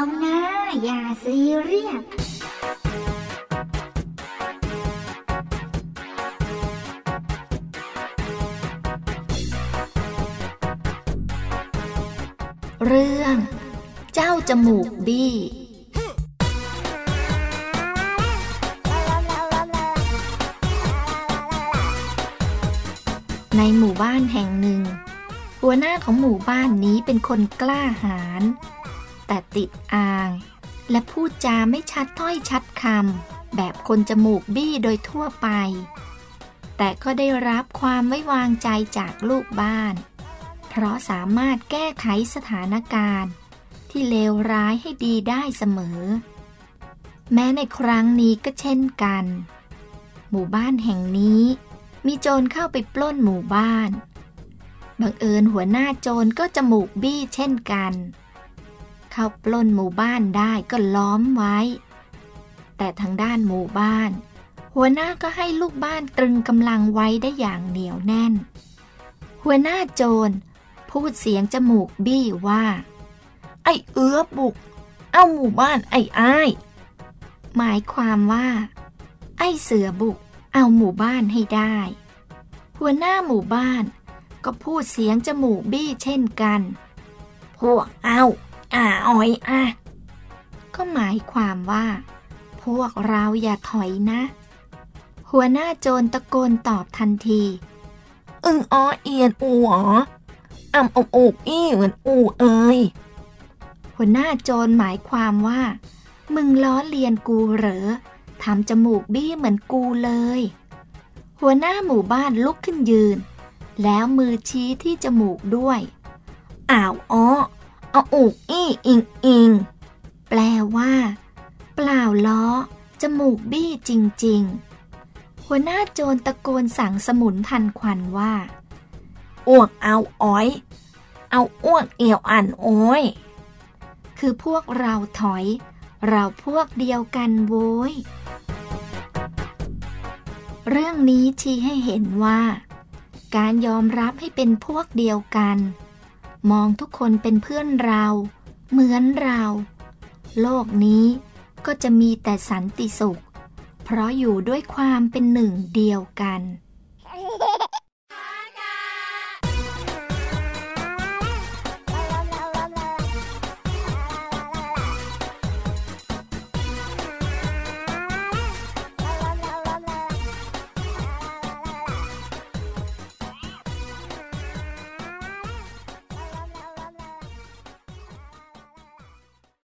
เอานะ อย่าซีเรียสเรื่อง เจ้าจมูกบี้ในหมู่บ้านแห่งหนึ่ง หัวหน้าของหมู่บ้านนี้เป็นคนกล้าหาญ แต่ติดอ่าง และพูดจาไม่ชัดถ้อยชัดคำแบบคนจมูกบี้โดยทั่วไป แต่ก็ได้รับความไว้วางใจจากลูกบ้าน เพราะสามารถแก้ไขสถานการณ์ ที่เลวร้ายให้ดีได้เสมอ แม้ในครั้งนี้ก็เช่นกัน หมู่บ้านแห่งนี้มีโจรเข้าไปปล้นหมู่บ้าน บังเอิญหัวหน้าโจรก็จมูกบี้เช่นกัน เข้าปล้นหมู่บ้านได้ก็ล้อมไว้ แต่ทางด้านหมู่บ้าน หัวหน้าก็ให้ลูกบ้านตรึงกำลังไว้ได้อย่างเหนียวแน่น หัวหน้าโจรพูดเสียงจมูกบี้ว่า ไอ้เอื้อบุก เอาหมู่บ้านไอ้อ้าย หมายความว่า ไอ้เสือบุก เอาหมู่บ้านให้ได้ หัวหน้าหมู่บ้าน ก็พูดเสียงจมูกบี้เช่นกัน พวกเอา อ่าอ้อยอะก็หมายความว่า พวกเราอย่าถอยนะ หัวหน้าโจรตะโกนตอบทันที อึงอ้อเอียนอูหออ่ำอมอกอี้เหมือนอูเอ้ยหัวหน้าโจรหมายความว่า มึงล้อเลียนกูเหรอทำจมูกบี้เหมือนกูเลย หัวหน้าหมู่บ้านลุกขึ้นยืน แล้วมือชี้ที่จมูกด้วย อ้าวอ้อ เอาอูกอี้อิงอิง แปลว่า เปล่าล้อ จมูกบี้จริง ๆ หัวหน้าโจรตะโกนสั่งสมุนทันควันว่า อ้วกเอาอ้อย เอาอ้วกเอี่ยวอันโอ้ย คือพวกเราถอย เราพวกเดียวกันโว้ย เรื่องนี้ชี้ให้เห็นว่า การยอมรับให้เป็นพวกเดียวกัน มองทุกคนเป็นเพื่อนเรา เหมือนเรา โลกนี้ก็จะมีแต่สันติสุข เพราะอยู่ด้วยความเป็นหนึ่งเดียวกัน